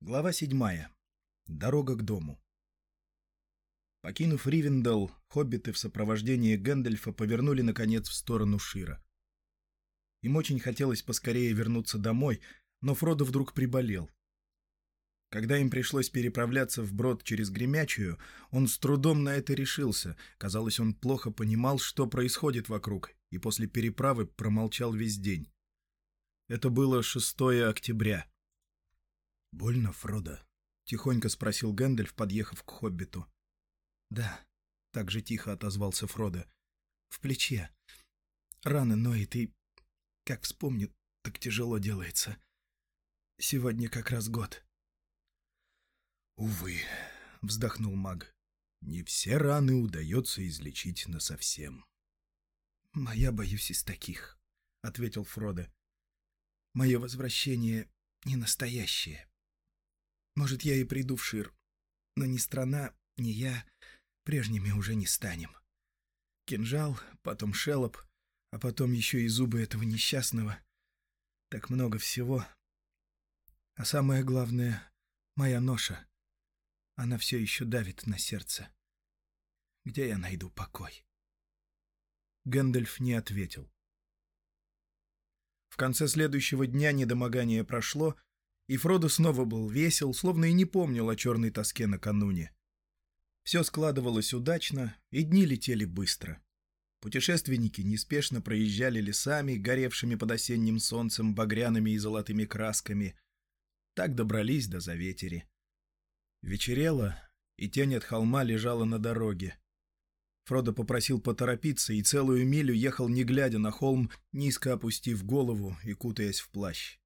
Глава седьмая. Дорога к дому. Покинув Ривендел, хоббиты в сопровождении Гэндальфа повернули, наконец, в сторону Шира. Им очень хотелось поскорее вернуться домой, но Фродо вдруг приболел. Когда им пришлось переправляться вброд через Гремячую, он с трудом на это решился. Казалось, он плохо понимал, что происходит вокруг, и после переправы промолчал весь день. Это было 6 октября. «Больно, Фродо?» — тихонько спросил Гэндальф, подъехав к хоббиту. «Да», — так же тихо отозвался Фродо. «В плече. Рана ноет и, как вспомню, так тяжело делается. Сегодня как раз год». «Увы», — вздохнул маг, — «не все раны удается излечить насовсем». «Моя боюсь из таких», — ответил Фродо. «Мое возвращение не настоящее. Может, я и приду в Шир, но ни страна, ни я прежними уже не станем. Кинжал, потом шелоп, а потом еще и зубы этого несчастного. Так много всего. А самое главное — моя ноша. Она все еще давит на сердце. Где я найду покой? Гэндальф не ответил. В конце следующего дня недомогание прошло — и Фродо снова был весел, словно и не помнил о черной тоске накануне. Все складывалось удачно, и дни летели быстро. Путешественники неспешно проезжали лесами, горевшими под осенним солнцем багряными и золотыми красками. Так добрались до Заветери. Вечерело, и тень от холма лежала на дороге. Фродо попросил поторопиться и целую милю ехал, не глядя на холм, низко опустив голову и кутаясь в плащ.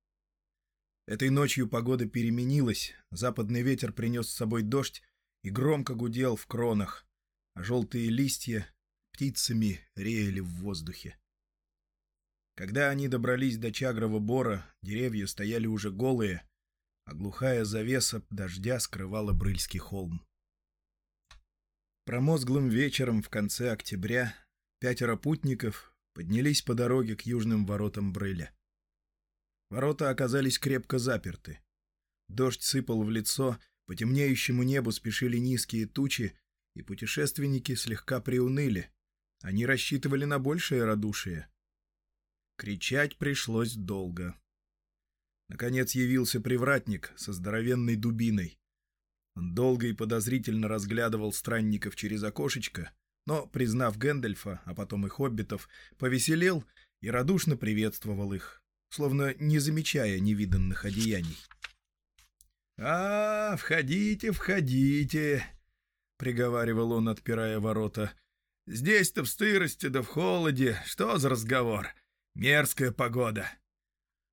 Этой ночью погода переменилась, западный ветер принес с собой дождь и громко гудел в кронах, а желтые листья птицами реяли в воздухе. Когда они добрались до Чагрова бора, деревья стояли уже голые, а глухая завеса дождя скрывала Брыльский холм. Промозглым вечером в конце октября пятеро путников поднялись по дороге к южным воротам Брыля. Ворота оказались крепко заперты. Дождь сыпал в лицо, по темнеющему небу спешили низкие тучи, и путешественники слегка приуныли. Они рассчитывали на большее радушие. Кричать пришлось долго. Наконец явился привратник со здоровенной дубиной. Он долго и подозрительно разглядывал странников через окошечко, но, признав Гэндальфа, а потом и хоббитов, повеселел и радушно приветствовал их словно не замечая невиданных одеяний. «А, входите, входите!» — приговаривал он, отпирая ворота. «Здесь-то в стырости да в холоде. Что за разговор? Мерзкая погода!»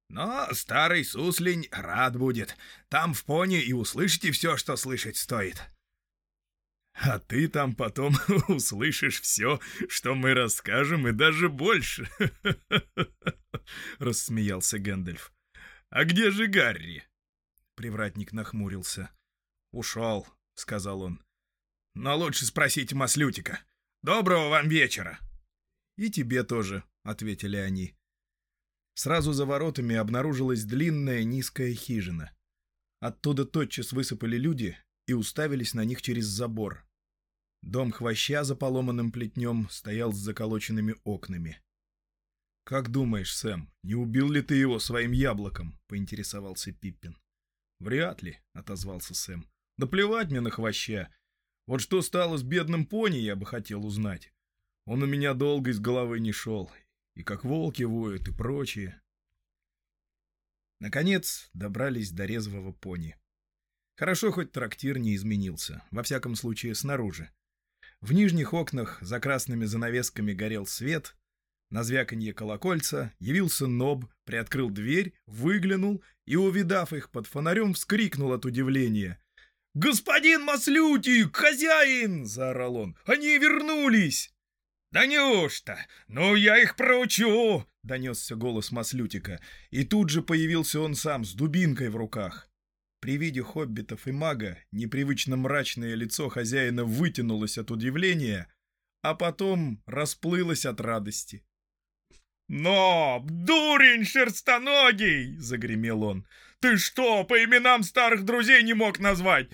«Но старый суслень рад будет. Там в пони и услышите все, что слышать стоит». «А ты там потом услышишь все, что мы расскажем, и даже больше!» — рассмеялся Гэндальф. «А где же Гарри?» Привратник нахмурился. «Ушел», — сказал он. «Но лучше спросите Маслютика. Доброго вам вечера!» «И тебе тоже», — ответили они. Сразу за воротами обнаружилась длинная низкая хижина. Оттуда тотчас высыпали люди и уставились на них через забор. Дом хвоща за поломанным плетнем стоял с заколоченными окнами. «Как думаешь, Сэм, не убил ли ты его своим яблоком?» — поинтересовался Пиппин. «Вряд ли», — отозвался Сэм. «Да плевать мне на хвоща. Вот что стало с бедным пони, я бы хотел узнать. Он у меня долго из головы не шел. И как волки воют, и прочее». Наконец добрались до резвого пони. Хорошо, хоть трактир не изменился, во всяком случае снаружи. В нижних окнах за красными занавесками горел свет, на звяканье колокольца явился Ноб, приоткрыл дверь, выглянул и, увидав их под фонарем, вскрикнул от удивления. «Господин Маслютик, хозяин!» — заорал он. «Они вернулись!» «Да неужто? Ну, я их проучу!» — донесся голос Маслютика. И тут же появился он сам с дубинкой в руках. При виде хоббитов и мага непривычно мрачное лицо хозяина вытянулось от удивления, а потом расплылось от радости. «Но, дурень шерстоногий!» — загремел он. «Ты что, по именам старых друзей не мог назвать?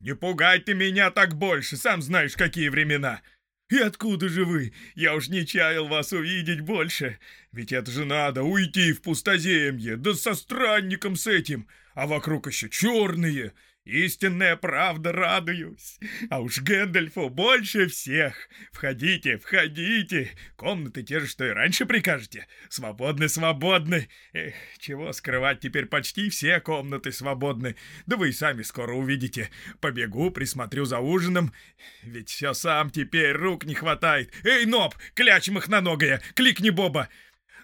Не пугай ты меня так больше, сам знаешь, какие времена!» «И откуда же вы? Я уж не чаял вас увидеть больше. Ведь это же надо уйти в пустоземье, да со странником с этим, а вокруг еще черные. Истинная правда, радуюсь. А уж Гэндальфу больше всех. Входите, входите. Комнаты те же, что и раньше прикажете. Свободны, свободны. Эх, чего скрывать, теперь почти все комнаты свободны. Да вы и сами скоро увидите. Побегу, присмотрю за ужином. Ведь все сам теперь, рук не хватает. Эй, Ноб, кляч махноногая, кликни Боба.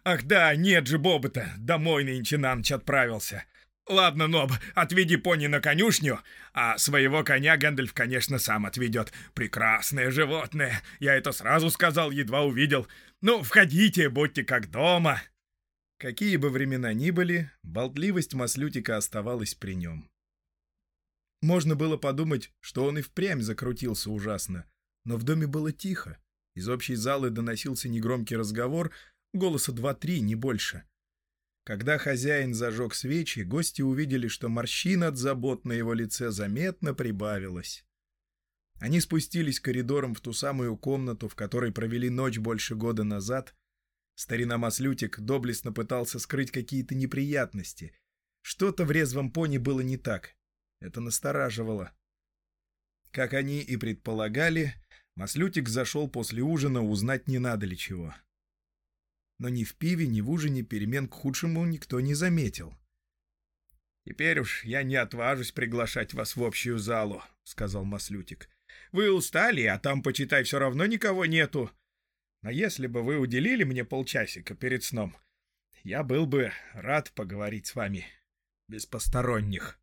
Ах да, нет же Боба-то, домой нынче на ночь отправился. «Ладно, Ноб, отведи пони на конюшню, а своего коня Гэндальф, конечно, сам отведет. Прекрасное животное, я это сразу сказал, едва увидел. Ну, входите, будьте как дома». Какие бы времена ни были, болтливость Маслютика оставалась при нем. Можно было подумать, что он и впрямь закрутился ужасно, но в доме было тихо. Из общей залы доносился негромкий разговор, голоса два-три, не больше — когда хозяин зажег свечи, гости увидели, что морщин от забот на его лице заметно прибавилось. Они спустились коридором в ту самую комнату, в которой провели ночь больше года назад. Старина Маслютик доблестно пытался скрыть какие-то неприятности. Что-то в резвом пони было не так. Это настораживало. Как они и предполагали, Маслютик зашел после ужина узнать не надо ли чего но ни в пиве, ни в ужине перемен к худшему никто не заметил. «Теперь уж я не отважусь приглашать вас в общую залу», — сказал Маслютик. «Вы устали, а там, почитай, все равно никого нету. Но если бы вы уделили мне полчасика перед сном, я был бы рад поговорить с вами без посторонних».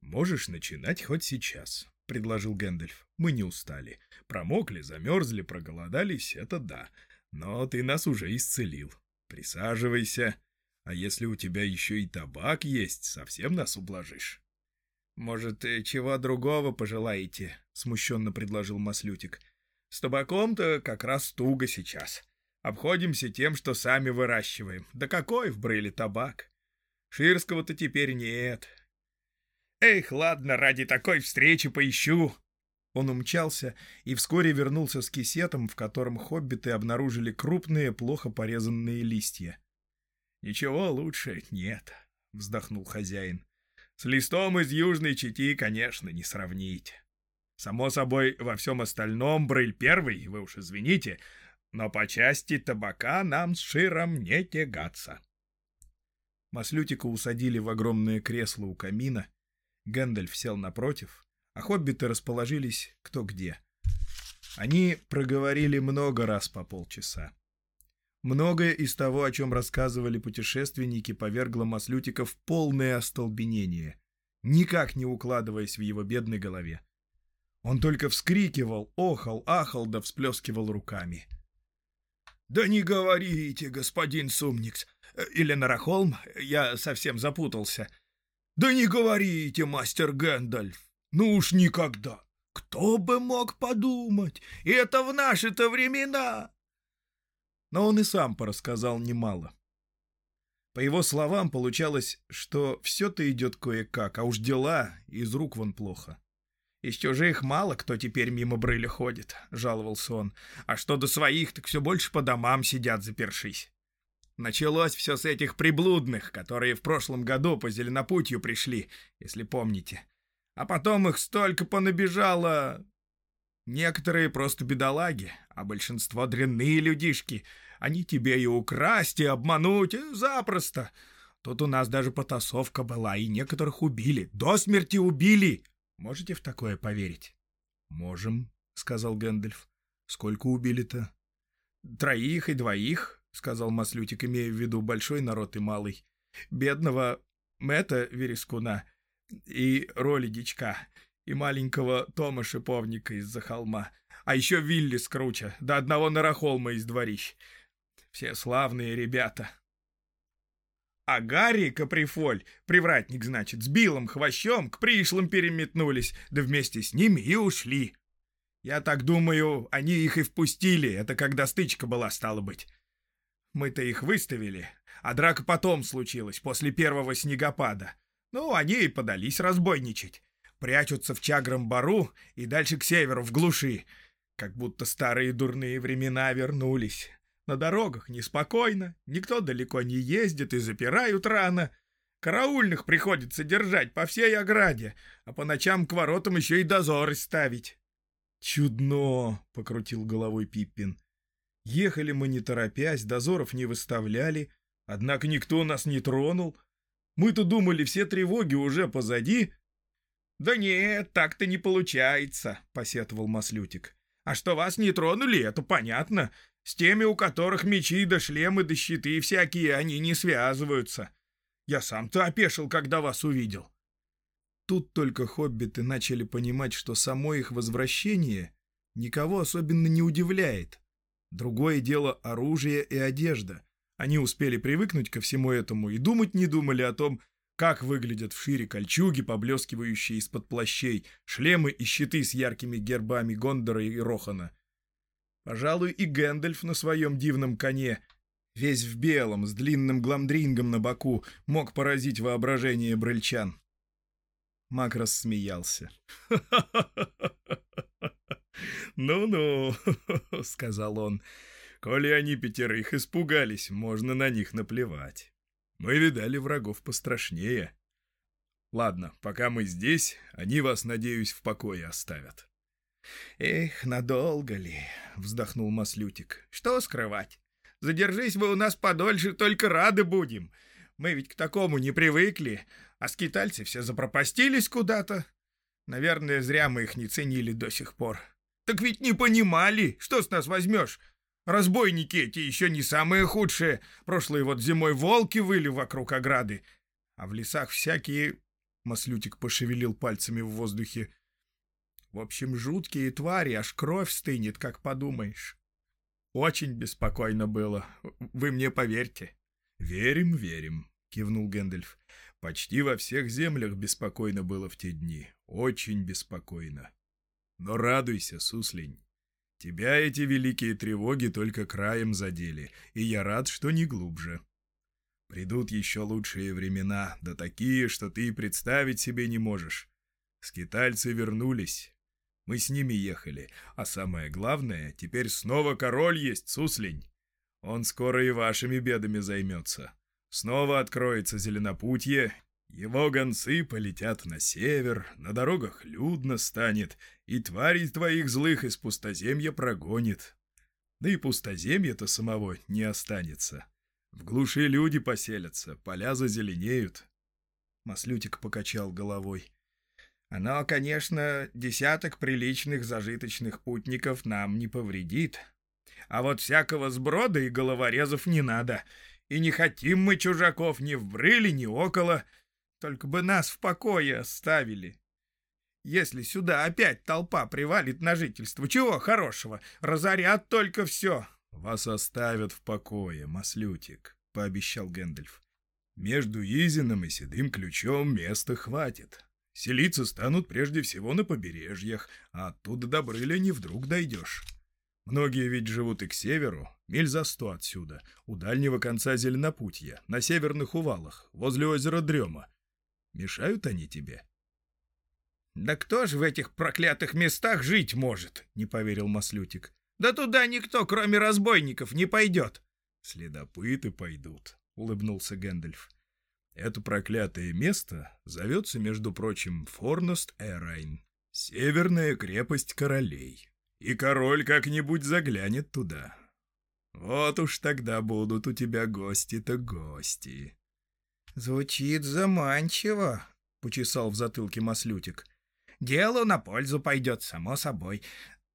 «Можешь начинать хоть сейчас», — предложил Гэндальф. «Мы не устали. Промокли, замерзли, проголодались — это да. Но ты нас уже исцелил. Присаживайся. А если у тебя еще и табак есть, совсем нас ублажишь. «Может, э, чего другого пожелаете?» — смущенно предложил Маслютик. «С табаком-то как раз туго сейчас. Обходимся тем, что сами выращиваем. Да какой в брыле табак? Ширского-то теперь нет. Эх, ладно, ради такой встречи поищу. Он умчался и вскоре вернулся с кисетом, в котором хоббиты обнаружили крупные, плохо порезанные листья. «Ничего лучше нет», — вздохнул хозяин. «С листом из южной чети, конечно, не сравнить. Само собой, во всем остальном Брыль первый, вы уж извините, но по части табака нам с Широм не тягаться». Маслютика усадили в огромное кресло у камина. Гэндальф сел напротив, а хоббиты расположились кто где. Они проговорили много раз по полчаса. Многое из того, о чем рассказывали путешественники, повергло Маслютика в полное остолбенение, никак не укладываясь в его бедной голове. Он только вскрикивал, охал, ахал да всплескивал руками. «Да не говорите, господин Сумникс, или Нарахолм, я совсем запутался. Да не говорите, мастер Гэндальф, ну уж никогда. Кто бы мог подумать? И это в наши-то времена. Но он и сам порассказал немало. По его словам, получалось, что все-то идет кое-как, а уж дела из рук вон плохо. «Из чужих мало кто теперь мимо брыля ходит», — жаловался он. «А что до своих, так все больше по домам сидят, запершись. Началось все с этих приблудных, которые в прошлом году по зеленопутью пришли, если помните. А потом их столько понабежало. Некоторые просто бедолаги, а большинство дрянные людишки. Они тебе и украсть, и обмануть, и запросто. Тут у нас даже потасовка была, и некоторых убили. До смерти убили. Можете в такое поверить? — Можем, — сказал Гэндальф. — Сколько убили-то? — Троих и двоих, — сказал Маслютик, имея в виду большой народ и малый. — Бедного Мэтта Верескуна и роли дичка, и маленького Тома Шиповника из-за холма, а еще Вилли Скруча, до одного Нарахолма из дворищ. Все славные ребята. А Гарри Каприфоль, привратник, значит, с Биллом Хвощом к пришлым переметнулись, да вместе с ними и ушли. Я так думаю, они их и впустили, это когда стычка была, стала быть. Мы-то их выставили, а драка потом случилась, после первого снегопада. Ну, они и подались разбойничать. Прячутся в Чагром бару и дальше к северу, в глуши. Как будто старые дурные времена вернулись. На дорогах неспокойно, никто далеко не ездит и запирают рано. Караульных приходится держать по всей ограде, а по ночам к воротам еще и дозоры ставить. «Чудно!» — покрутил головой Пиппин. «Ехали мы не торопясь, дозоров не выставляли, однако никто нас не тронул. Мы-то думали, все тревоги уже позади». «Да нет, так-то не получается», — посетовал Маслютик. «А что вас не тронули, это понятно. С теми, у которых мечи да шлемы да щиты всякие, они не связываются. Я сам-то опешил, когда вас увидел. Тут только хоббиты начали понимать, что само их возвращение никого особенно не удивляет. Другое дело оружие и одежда. Они успели привыкнуть ко всему этому и думать не думали о том, как выглядят в шире кольчуги, поблескивающие из-под плащей, шлемы и щиты с яркими гербами Гондора и Рохана. Пожалуй, и Гэндальф на своем дивном коне весь в белом, с длинным гламдрингом на боку, мог поразить воображение брыльчан. Мак рассмеялся. «Ну-ну», — сказал он, — «коли они пятерых испугались, можно на них наплевать. Мы видали врагов пострашнее. Ладно, пока мы здесь, они вас, надеюсь, в покое оставят». «Эх, надолго ли?» — вздохнул Маслютик. «Что скрывать? Задержись вы у нас подольше, только рады будем. Мы ведь к такому не привыкли, а скитальцы все запропастились куда-то. Наверное, зря мы их не ценили до сих пор. Так ведь не понимали, что с нас возьмешь. Разбойники эти еще не самые худшие. Прошлой вот зимой волки выли вокруг ограды. А в лесах всякие...» Маслютик пошевелил пальцами в воздухе. «В общем, жуткие твари, аж кровь стынет, как подумаешь». Очень беспокойно было. Вы мне поверьте. Верим, верим, кивнул Гэндальф. Почти во всех землях беспокойно было в те дни. Очень беспокойно. Но радуйся, суслень. Тебя эти великие тревоги только краем задели, и я рад, что не глубже. Придут еще лучшие времена, да такие, что ты и представить себе не можешь. Скитальцы вернулись, мы с ними ехали, а самое главное, теперь снова король есть, суслень. Он скоро и вашими бедами займется. Снова откроется зеленопутье, его гонцы полетят на север, на дорогах людно станет, и тварей твоих злых из пустоземья прогонит. Да и пустоземья-то самого не останется. В глуши люди поселятся, поля зазеленеют. Маслютик покачал головой. Оно, конечно, десяток приличных зажиточных путников нам не повредит. А вот всякого сброда и головорезов не надо. И не хотим мы чужаков ни в брыле, ни около. Только бы нас в покое оставили. Если сюда опять толпа привалит на жительство, чего хорошего? Разорят только все. — Вас оставят в покое, маслютик, — пообещал Гэндальф. — Между Изином и Седым Ключом места хватит. Селиться станут прежде всего на побережьях, а оттуда до Брыля не вдруг дойдешь. Многие ведь живут и к северу, миль за сто отсюда, у дальнего конца Зеленопутья, на северных увалах, возле озера Дрема. Мешают они тебе? — Да кто же в этих проклятых местах жить может? — не поверил Маслютик. — Да туда никто, кроме разбойников, не пойдет. — Следопыты пойдут, — улыбнулся Гэндальф. Это проклятое место зовется, между прочим, Форност-Эрайн, северная крепость королей. И король как-нибудь заглянет туда. Вот уж тогда будут у тебя гости-то гости. — Звучит заманчиво, — почесал в затылке Маслютик. — Делу на пользу пойдет, само собой.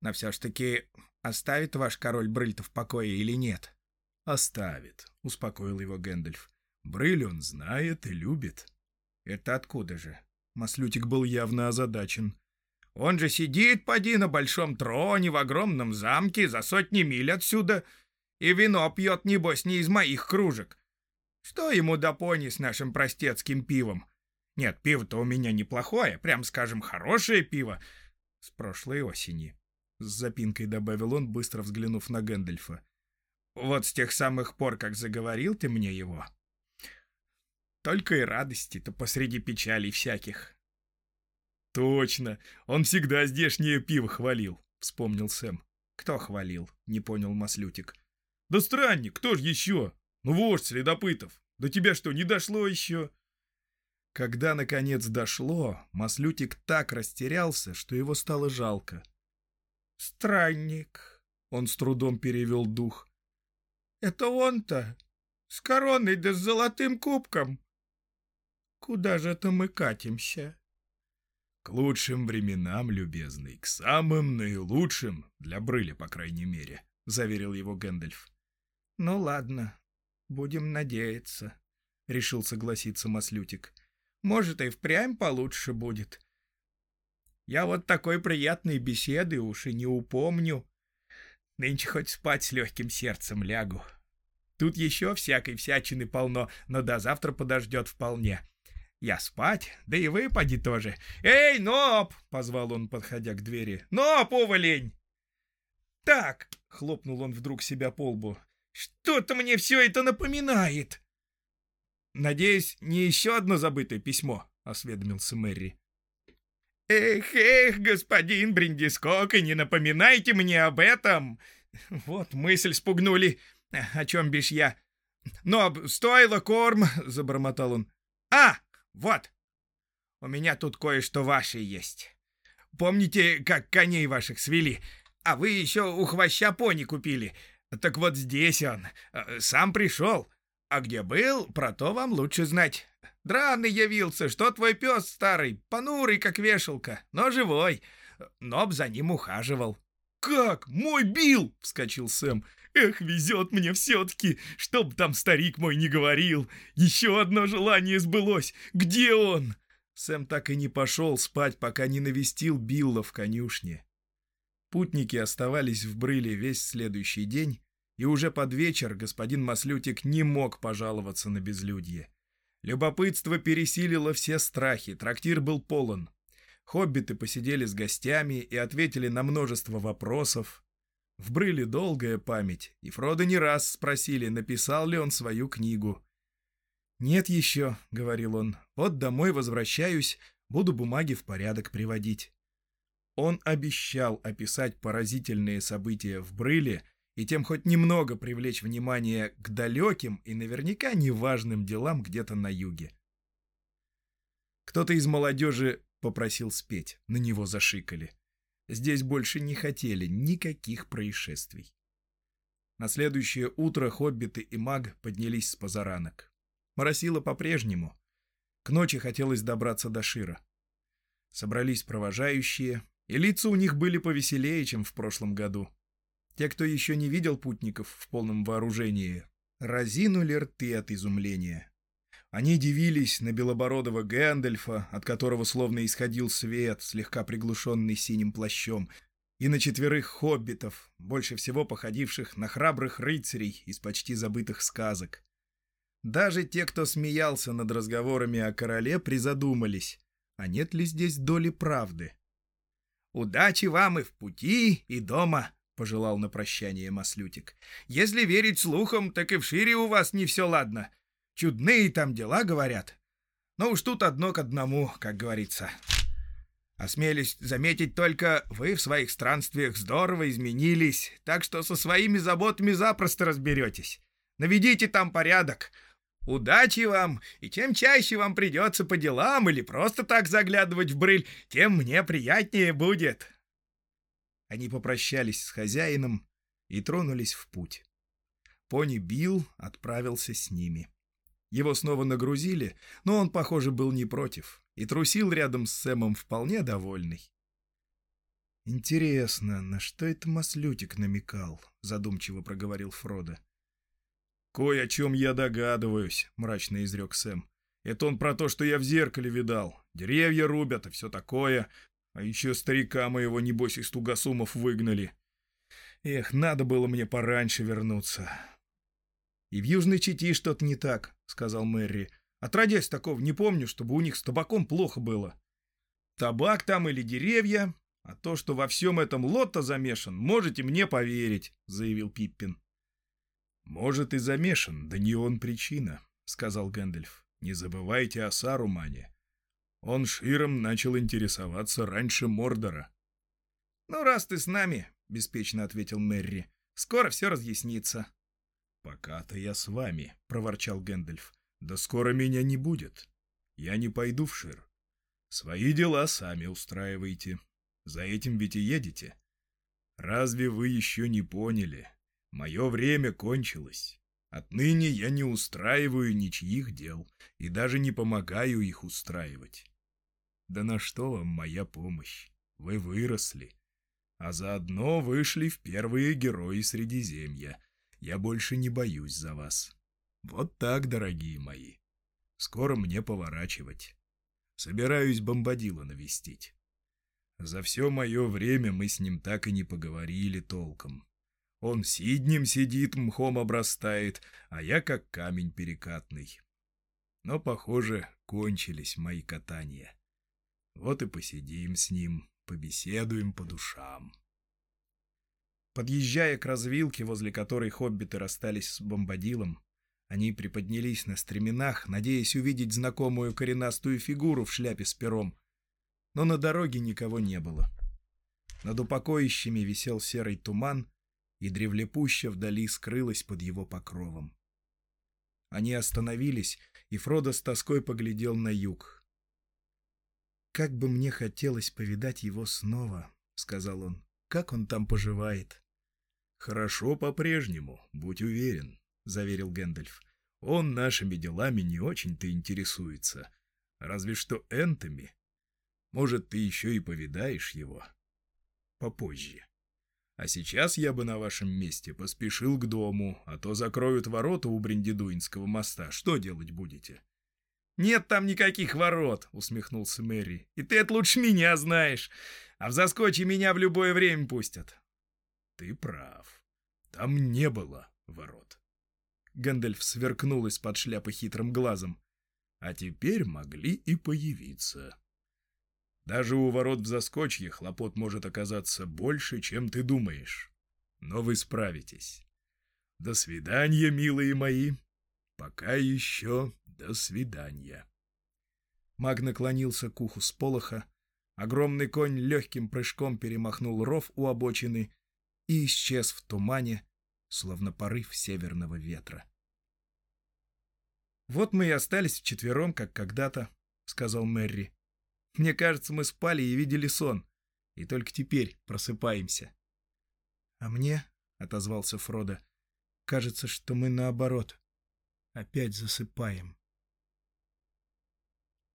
Но все ж таки оставит ваш король Брыльта в покое или нет? — Оставит, — успокоил его Гэндальф. Брыль он знает и любит. Это откуда же? Маслютик был явно озадачен. Он же сидит, поди, на большом троне в огромном замке за сотни миль отсюда и вино пьет, небось, не из моих кружек. Что ему до пони с нашим простецким пивом? Нет, пиво-то у меня неплохое, прям скажем, хорошее пиво. С прошлой осени. С запинкой добавил он, быстро взглянув на Гэндальфа. Вот с тех самых пор, как заговорил ты мне его. Только и радости-то посреди печалей всяких. Точно, он всегда здешнее пиво хвалил, вспомнил Сэм. Кто хвалил? Не понял Маслютик. Да странник, кто ж еще? Ну, вождь следопытов. До тебя что, не дошло еще? Когда, наконец, дошло, Маслютик так растерялся, что его стало жалко. «Странник», — он с трудом перевел дух. «Это он-то, с короной да с золотым кубком. Куда же это мы катимся?» «К лучшим временам, любезный, к самым наилучшим, для Брыля, по крайней мере», — заверил его Гэндальф. «Ну ладно, будем надеяться», — решил согласиться Маслютик. «Может, и впрямь получше будет. Я вот такой приятной беседы уж и не упомню. Нынче хоть спать с легким сердцем лягу. Тут еще всякой всячины полно, но до завтра подождет вполне. Я спать, да и вы поди тоже. «Эй, Ноб!» — позвал он, подходя к двери. «Ноб, уволень!» «Так!» — хлопнул он вдруг себя по лбу. «Что-то мне все это напоминает!» «Надеюсь, не еще одно забытое письмо?» — осведомился Мэри. «Эх, эх, господин Бриндискок, и не напоминайте мне об этом!» Вот мысль спугнули. О чем бишь я? «Но стоило корм!» — забормотал он. «А, вот! У меня тут кое-что ваше есть. Помните, как коней ваших свели? А вы еще у хвоща пони купили. Так вот здесь он. Э, сам пришел. А где был, про то вам лучше знать. Драный явился, что твой пес старый, понурый, как вешалка, но живой. Ноб за ним ухаживал. «Как? Мой Билл!» — вскочил Сэм. «Эх, везет мне все-таки, чтоб там старик мой не говорил. Еще одно желание сбылось. Где он?» Сэм так и не пошел спать, пока не навестил Билла в конюшне. Путники оставались в Брыле весь следующий день, и уже под вечер господин Маслютик не мог пожаловаться на безлюдье. Любопытство пересилило все страхи, трактир был полон. Хоббиты посидели с гостями и ответили на множество вопросов. В Брыле долгая память, и Фродо не раз спросили, написал ли он свою книгу. «Нет еще», — говорил он, — «вот домой возвращаюсь, буду бумаги в порядок приводить». Он обещал описать поразительные события в Брыле и тем хоть немного привлечь внимание к далеким и наверняка неважным делам где-то на юге. Кто-то из молодежи попросил спеть, на него зашикали. Здесь больше не хотели никаких происшествий. На следующее утро хоббиты и маг поднялись с позаранок. Моросило по-прежнему. К ночи хотелось добраться до Шира. Собрались провожающие, и лица у них были повеселее, чем в прошлом году. Те, кто еще не видел путников в полном вооружении, разинули рты от изумления. Они дивились на белобородого Гэндальфа, от которого словно исходил свет, слегка приглушенный синим плащом, и на четверых хоббитов, больше всего походивших на храбрых рыцарей из почти забытых сказок. Даже те, кто смеялся над разговорами о короле, призадумались, а нет ли здесь доли правды. «Удачи вам и в пути, и дома!» — пожелал на прощание Маслютик. «Если верить слухам, так и в шире у вас не все ладно. Чудные там дела, говорят. Но уж тут одно к одному, как говорится. Осмелюсь заметить только, вы в своих странствиях здорово изменились, так что со своими заботами запросто разберетесь. Наведите там порядок. Удачи вам, и чем чаще вам придется по делам или просто так заглядывать в брыль, тем мне приятнее будет». Они попрощались с хозяином и тронулись в путь. Пони Билл отправился с ними. Его снова нагрузили, но он, похоже, был не против и трусил рядом с Сэмом вполне довольный. «Интересно, на что это маслютик намекал?» — задумчиво проговорил Фродо. «Кое о чем я догадываюсь», — мрачно изрек Сэм. «Это он про то, что я в зеркале видал. Деревья рубят и все такое. А еще старика моего, небось, из Тугасумов выгнали. Эх, надо было мне пораньше вернуться. — И в Южной Чити что-то не так, — сказал Мэри. — Отродясь такого, не помню, чтобы у них с табаком плохо было. Табак там или деревья, а то, что во всем этом Лотто замешан, можете мне поверить, — заявил Пиппин. «Может, и замешан, да не он причина», — сказал Гэндальф. «Не забывайте о Сарумане. Он Широм начал интересоваться раньше Мордора». «Ну, раз ты с нами», — беспечно ответил Мерри, — «скоро все разъяснится». «Пока-то я с вами», — проворчал Гэндальф. «Да скоро меня не будет. Я не пойду в Шир. Свои дела сами устраивайте. За этим ведь и едете. Разве вы еще не поняли? Мое время кончилось. Отныне я не устраиваю ничьих дел и даже не помогаю их устраивать. Да на что вам моя помощь? Вы выросли. А заодно вышли в первые герои Средиземья. Я больше не боюсь за вас. Вот так, дорогие мои. Скоро мне поворачивать. Собираюсь бомбадила навестить. За все мое время мы с ним так и не поговорили толком. Он сиднем сидит, мхом обрастает, а я как камень перекатный. Но, похоже, кончились мои катания. Вот и посидим с ним, побеседуем по душам. Подъезжая к развилке, возле которой хоббиты расстались с бомбадилом, они приподнялись на стременах, надеясь увидеть знакомую коренастую фигуру в шляпе с пером. Но на дороге никого не было. Над упокоищами висел серый туман, и древлепуща вдали скрылась под его покровом. Они остановились, и Фродо с тоской поглядел на юг. «Как бы мне хотелось повидать его снова», — сказал он. «Как он там поживает?» «Хорошо по-прежнему, будь уверен», — заверил Гэндальф. «Он нашими делами не очень-то интересуется. Разве что энтами. Может, ты еще и повидаешь его. Попозже. А сейчас я бы на вашем месте поспешил к дому, а то закроют ворота у Брендидуинского моста. Что делать будете?» «Нет там никаких ворот», — усмехнулся Мэри. «И ты это лучше меня знаешь. А в заскоче меня в любое время пустят». «Ты прав. Там не было ворот». Гэндальф сверкнул из-под шляпы хитрым глазом. А теперь могли и появиться. Даже у ворот в заскочье хлопот может оказаться больше, чем ты думаешь. Но вы справитесь. До свидания, милые мои. Пока еще до свидания. Маг наклонился к уху сполоха. Огромный конь легким прыжком перемахнул ров у обочины и исчез в тумане, словно порыв северного ветра. «Вот мы и остались вчетвером, как когда-то», — сказал Мэри. «Мне кажется, мы спали и видели сон, и только теперь просыпаемся». «А мне», — отозвался Фродо, — «кажется, что мы наоборот, опять засыпаем».